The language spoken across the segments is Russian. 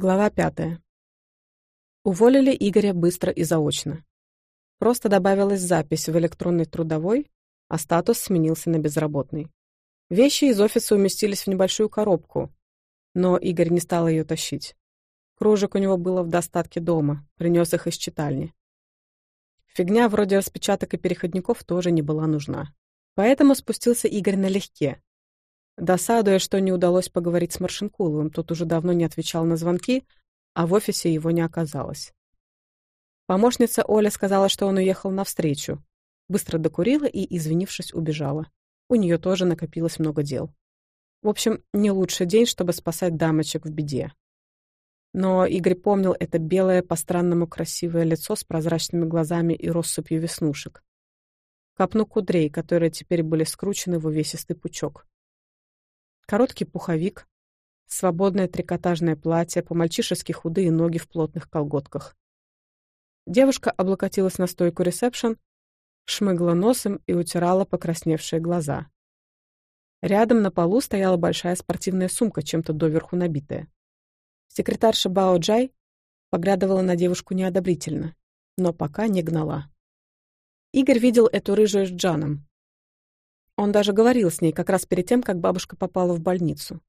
Глава пятая. Уволили Игоря быстро и заочно. Просто добавилась запись в электронный трудовой, а статус сменился на безработный. Вещи из офиса уместились в небольшую коробку, но Игорь не стал ее тащить. Кружек у него было в достатке дома, принес их из читальни. Фигня вроде распечаток и переходников тоже не была нужна. Поэтому спустился Игорь налегке, Досадуя, что не удалось поговорить с Маршинкуловым, тот уже давно не отвечал на звонки, а в офисе его не оказалось. Помощница Оля сказала, что он уехал навстречу. Быстро докурила и, извинившись, убежала. У нее тоже накопилось много дел. В общем, не лучший день, чтобы спасать дамочек в беде. Но Игорь помнил это белое, по-странному красивое лицо с прозрачными глазами и россыпью веснушек. Копну кудрей, которые теперь были скручены в увесистый пучок. Короткий пуховик, свободное трикотажное платье, по-мальчишески худые ноги в плотных колготках. Девушка облокотилась на стойку ресепшн, шмыгла носом и утирала покрасневшие глаза. Рядом на полу стояла большая спортивная сумка, чем-то доверху набитая. Секретарша Бао Джай поглядывала на девушку неодобрительно, но пока не гнала. Игорь видел эту рыжую с Джаном, он даже говорил с ней как раз перед тем, как бабушка попала в больницу.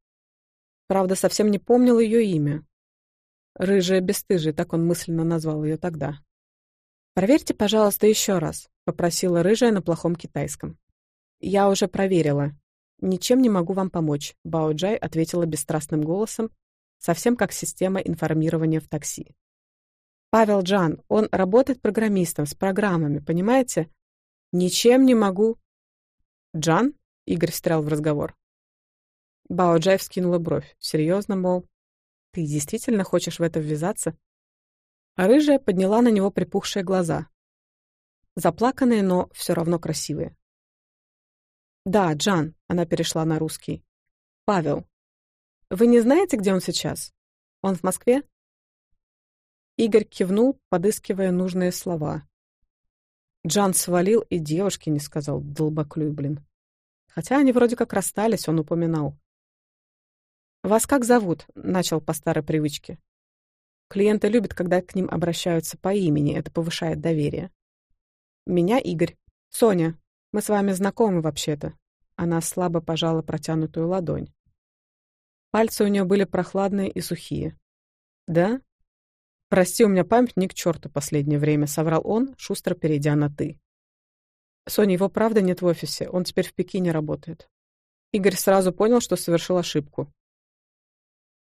Правда, совсем не помнил ее имя. «Рыжая бесстыжая», так он мысленно назвал ее тогда. «Проверьте, пожалуйста, еще раз», — попросила рыжая на плохом китайском. «Я уже проверила. Ничем не могу вам помочь», — Бао Джай ответила бесстрастным голосом, совсем как система информирования в такси. «Павел Джан, он работает программистом, с программами, понимаете? Ничем не могу Джан? Игорь встрял в разговор. Баоджаев скинула бровь. Серьезно, мол, ты действительно хочешь в это ввязаться? А рыжая подняла на него припухшие глаза. Заплаканные, но все равно красивые. «Да, Джан», — она перешла на русский. «Павел, вы не знаете, где он сейчас? Он в Москве?» Игорь кивнул, подыскивая нужные слова. Джан свалил и девушке не сказал, долбоклюй, блин. Хотя они вроде как расстались, он упоминал. «Вас как зовут?» — начал по старой привычке. Клиенты любят, когда к ним обращаются по имени, это повышает доверие. «Меня Игорь. Соня, мы с вами знакомы вообще-то». Она слабо пожала протянутую ладонь. Пальцы у нее были прохладные и сухие. «Да?» «Прости, у меня память не к черту последнее время», — соврал он, шустро перейдя на «ты». Соня, его правда нет в офисе, он теперь в Пекине работает. Игорь сразу понял, что совершил ошибку.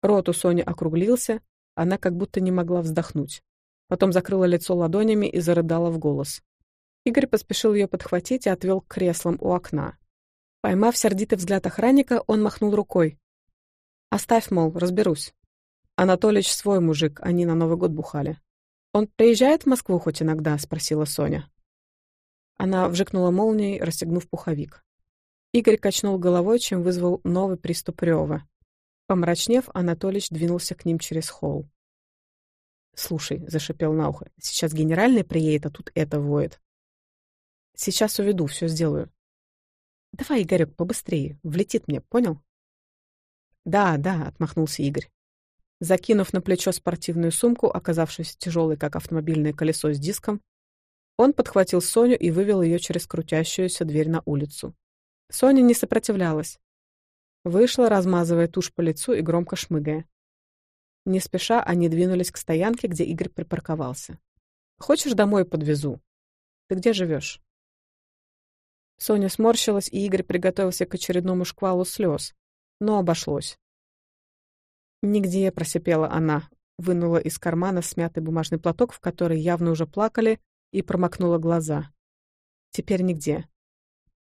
Рот у Сони округлился, она как будто не могла вздохнуть. Потом закрыла лицо ладонями и зарыдала в голос. Игорь поспешил ее подхватить и отвел к креслам у окна. Поймав сердитый взгляд охранника, он махнул рукой. «Оставь, мол, разберусь. Анатолич свой мужик, они на Новый год бухали». «Он приезжает в Москву хоть иногда?» — спросила Соня. Она вжикнула молнией, расстегнув пуховик. Игорь качнул головой, чем вызвал новый приступ рева. Помрачнев, Анатолич двинулся к ним через холл. «Слушай», — зашипел на ухо, — «сейчас генеральный приедет, а тут это воет». «Сейчас уведу, все сделаю». «Давай, Игорек, побыстрее, влетит мне, понял?» «Да, да», — отмахнулся Игорь. Закинув на плечо спортивную сумку, оказавшуюся тяжелой, как автомобильное колесо с диском, он подхватил Соню и вывел ее через крутящуюся дверь на улицу. Соня не сопротивлялась. Вышла, размазывая тушь по лицу и громко шмыгая. Не спеша они двинулись к стоянке, где Игорь припарковался. «Хочешь, домой подвезу?» «Ты где живешь?» Соня сморщилась, и Игорь приготовился к очередному шквалу слез, но обошлось. «Нигде», — просипела она, вынула из кармана смятый бумажный платок, в который явно уже плакали, и промокнула глаза. «Теперь нигде».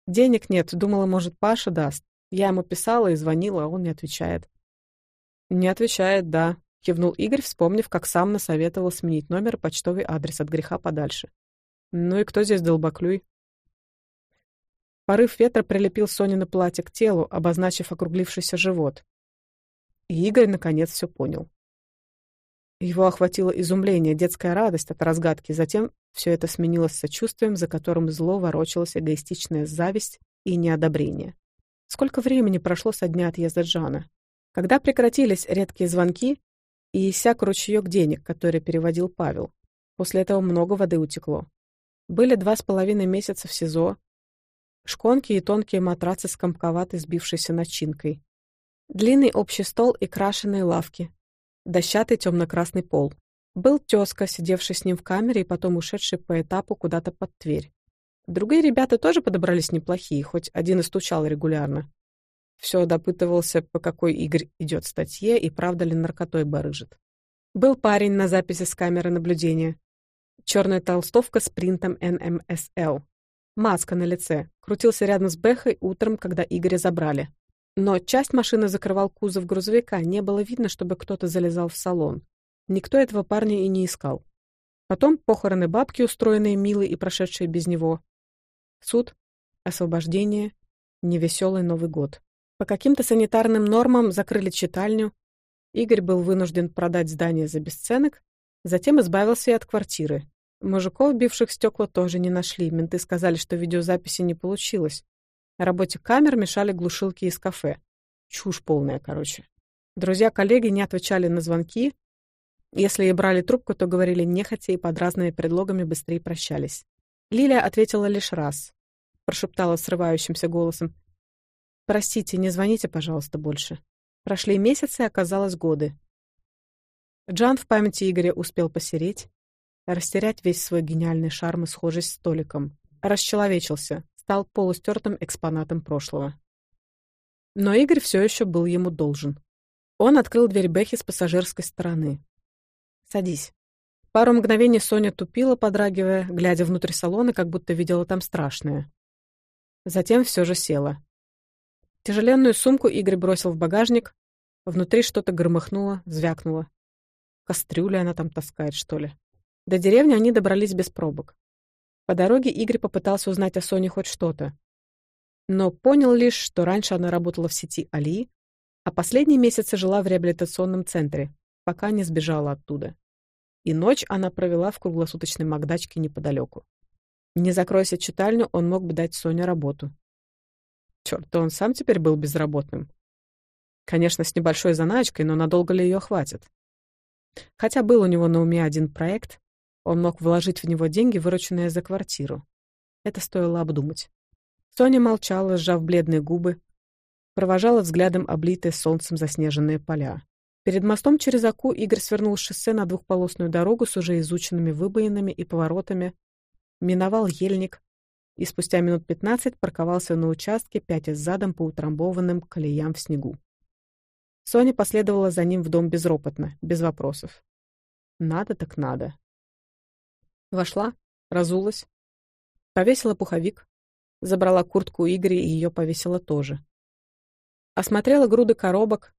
«Денег нет, думала, может, Паша даст. Я ему писала и звонила, а он не отвечает». «Не отвечает, да», — кивнул Игорь, вспомнив, как сам насоветовал сменить номер и почтовый адрес от греха подальше. «Ну и кто здесь долбоклюй?» Порыв ветра прилепил Соне на платье к телу, обозначив округлившийся живот. И Игорь наконец все понял. Его охватило изумление, детская радость от разгадки. Затем все это сменилось сочувствием, за которым зло ворочалась эгоистичная зависть и неодобрение. Сколько времени прошло со дня отъезда Джана? Когда прекратились редкие звонки и иссяк ручеек денег, который переводил Павел. После этого много воды утекло. Были два с половиной месяца в СИЗО, шконки и тонкие матрацы с комковатой сбившейся начинкой. Длинный общий стол и крашеные лавки, дощатый темно-красный пол. Был тезка, сидевший с ним в камере и потом ушедший по этапу куда-то под Тверь. Другие ребята тоже подобрались неплохие, хоть один и стучал регулярно. Все допытывался, по какой игре идет статье и правда ли наркотой барыжит. Был парень на записи с камеры наблюдения. Черная толстовка с принтом NMSL. Маска на лице. Крутился рядом с Бехой утром, когда Игоря забрали. Но часть машины закрывал кузов грузовика, а не было видно, чтобы кто-то залезал в салон. Никто этого парня и не искал. Потом похороны бабки, устроенные Милы и прошедшие без него. Суд, освобождение, невеселый Новый год. По каким-то санитарным нормам закрыли читальню. Игорь был вынужден продать здание за бесценок, затем избавился и от квартиры. Мужиков, бивших стекла, тоже не нашли. Менты сказали, что видеозаписи не получилось работе камер мешали глушилки из кафе. Чушь полная, короче. Друзья-коллеги не отвечали на звонки. Если и брали трубку, то говорили нехотя и под разными предлогами быстрее прощались. Лилия ответила лишь раз. Прошептала срывающимся голосом. «Простите, не звоните, пожалуйста, больше». Прошли месяцы, оказалось, годы. Джан в памяти Игоря успел посереть, растерять весь свой гениальный шарм и схожесть с Толиком. Расчеловечился, стал полустертым экспонатом прошлого. Но Игорь все еще был ему должен. Он открыл дверь Бэхи с пассажирской стороны. «Садись». Пару мгновений Соня тупила, подрагивая, глядя внутрь салона, как будто видела там страшное. Затем все же села. Тяжеленную сумку Игорь бросил в багажник. Внутри что-то громыхнуло, звякнуло. Кастрюля она там таскает, что ли. До деревни они добрались без пробок. По дороге Игорь попытался узнать о Соне хоть что-то, но понял лишь, что раньше она работала в сети Али, а последние месяцы жила в реабилитационном центре, пока не сбежала оттуда. И ночь она провела в круглосуточной магдачке неподалеку. Не закройся читальню, он мог бы дать Соне работу. Черт, он сам теперь был безработным. Конечно, с небольшой заначкой, но надолго ли ее хватит? Хотя был у него на уме один проект, он мог вложить в него деньги, вырученные за квартиру. Это стоило обдумать. Соня молчала, сжав бледные губы, провожала взглядом облитые солнцем заснеженные поля. Перед мостом через Аку Игорь свернул с шоссе на двухполосную дорогу с уже изученными выбоинами и поворотами, миновал ельник и спустя минут пятнадцать парковался на участке, пятя задом по утрамбованным колеям в снегу. Соня последовала за ним в дом безропотно, без вопросов. Надо так надо вошла разулась повесила пуховик забрала куртку игоря и ее повесила тоже. Осмотрела груды коробок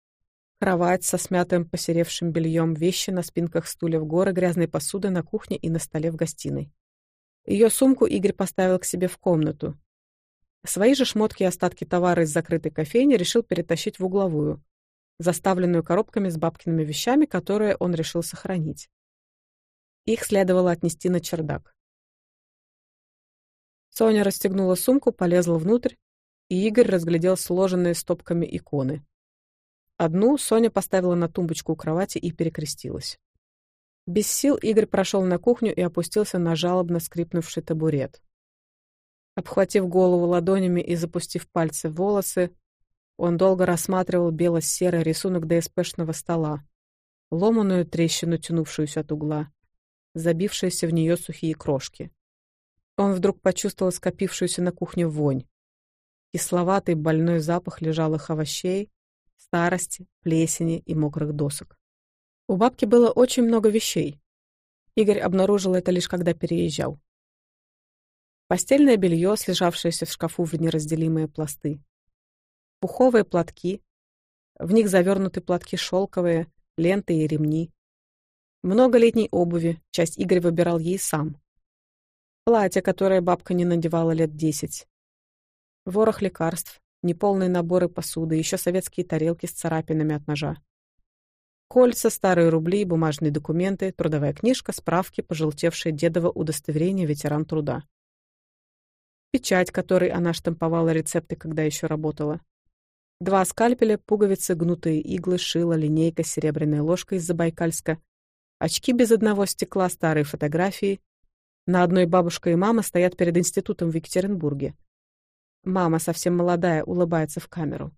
кровать со смятым посеревшим бельем вещи на спинках стульев горы грязной посуды на кухне и на столе в гостиной. Ее сумку игорь поставил к себе в комнату. Свои же шмотки и остатки товара из закрытой кофейни решил перетащить в угловую заставленную коробками с бабкиными вещами которые он решил сохранить. Их следовало отнести на чердак. Соня расстегнула сумку, полезла внутрь, и Игорь разглядел сложенные стопками иконы. Одну Соня поставила на тумбочку у кровати и перекрестилась. Без сил Игорь прошел на кухню и опустился на жалобно скрипнувший табурет. Обхватив голову ладонями и запустив пальцы в волосы, он долго рассматривал бело-серый рисунок ДСПшного стола, ломаную трещину, тянувшуюся от угла, забившиеся в нее сухие крошки. Он вдруг почувствовал скопившуюся на кухне вонь. Кисловатый больной запах лежалых овощей, старости, плесени и мокрых досок. У бабки было очень много вещей. Игорь обнаружил это лишь когда переезжал. Постельное белье, слежавшееся в шкафу в неразделимые пласты. Пуховые платки. В них завернуты платки шелковые, ленты и ремни многолетней обуви, часть Игорь выбирал ей сам. Платье, которое бабка не надевала лет десять. Ворох лекарств, неполные наборы посуды, еще советские тарелки с царапинами от ножа. Кольца, старые рубли, бумажные документы, трудовая книжка, справки, пожелтевшее дедово удостоверение ветеран труда. Печать, которой она штамповала рецепты, когда еще работала. Два скальпеля, пуговицы, гнутые иглы, шило, линейка, серебряная ложка из Забайкальска, Очки без одного стекла, старые фотографии. На одной бабушка и мама стоят перед институтом в Екатеринбурге. Мама, совсем молодая, улыбается в камеру.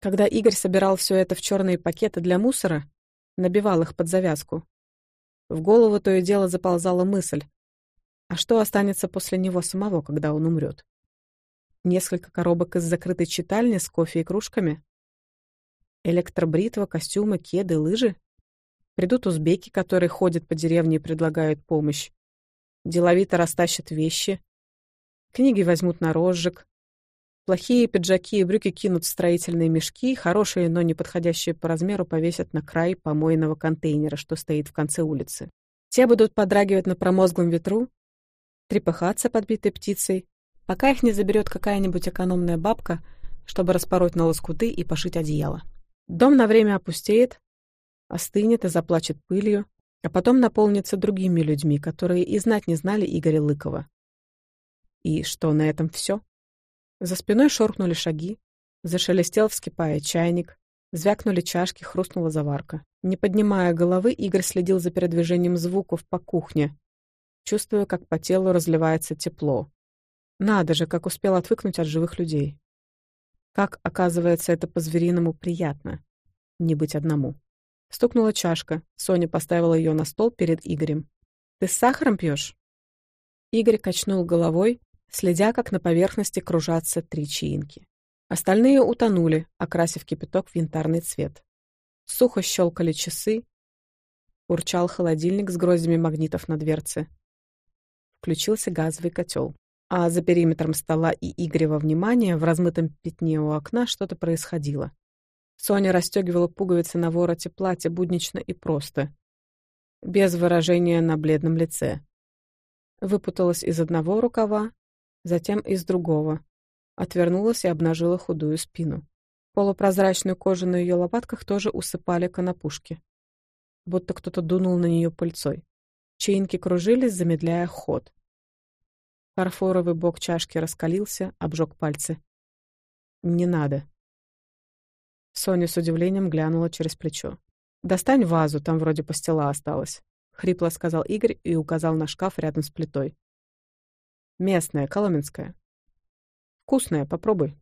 Когда Игорь собирал все это в черные пакеты для мусора, набивал их под завязку. В голову то и дело заползала мысль. А что останется после него самого, когда он умрет? Несколько коробок из закрытой читальни с кофе и кружками? Электробритва, костюмы, кеды, лыжи? Придут узбеки, которые ходят по деревне и предлагают помощь. Деловито растащат вещи. Книги возьмут на розжиг. Плохие пиджаки и брюки кинут в строительные мешки, хорошие, но не подходящие по размеру, повесят на край помойного контейнера, что стоит в конце улицы. Те будут подрагивать на промозглом ветру, трепыхаться подбитой птицей, пока их не заберет какая-нибудь экономная бабка, чтобы распороть на лоскуты и пошить одеяло. Дом на время опустеет, остынет и заплачет пылью, а потом наполнится другими людьми, которые и знать не знали Игоря Лыкова. И что, на этом все? За спиной шоркнули шаги, зашелестел, вскипая чайник, звякнули чашки, хрустнула заварка. Не поднимая головы, Игорь следил за передвижением звуков по кухне, чувствуя, как по телу разливается тепло. Надо же, как успел отвыкнуть от живых людей. Как, оказывается, это по-звериному приятно — не быть одному. Стукнула чашка. Соня поставила ее на стол перед Игорем. «Ты с сахаром пьешь?» Игорь качнул головой, следя, как на поверхности кружатся три чаинки. Остальные утонули, окрасив кипяток в янтарный цвет. Сухо щелкали часы. Урчал холодильник с гроздями магнитов на дверце. Включился газовый котел. А за периметром стола и Игорева внимания в размытом пятне у окна что-то происходило. Соня расстегивала пуговицы на вороте платья буднично и просто, без выражения на бледном лице. Выпуталась из одного рукава, затем из другого, отвернулась и обнажила худую спину. Полупрозрачную кожу на ее лопатках тоже усыпали конопушки, будто кто-то дунул на нее пыльцой. Чаинки кружились, замедляя ход. Фарфоровый бок чашки раскалился, обжег пальцы. «Не надо», Соня с удивлением глянула через плечо. «Достань вазу, там вроде пастила осталась», — хрипло сказал Игорь и указал на шкаф рядом с плитой. «Местная, коломенская». «Вкусная, попробуй»,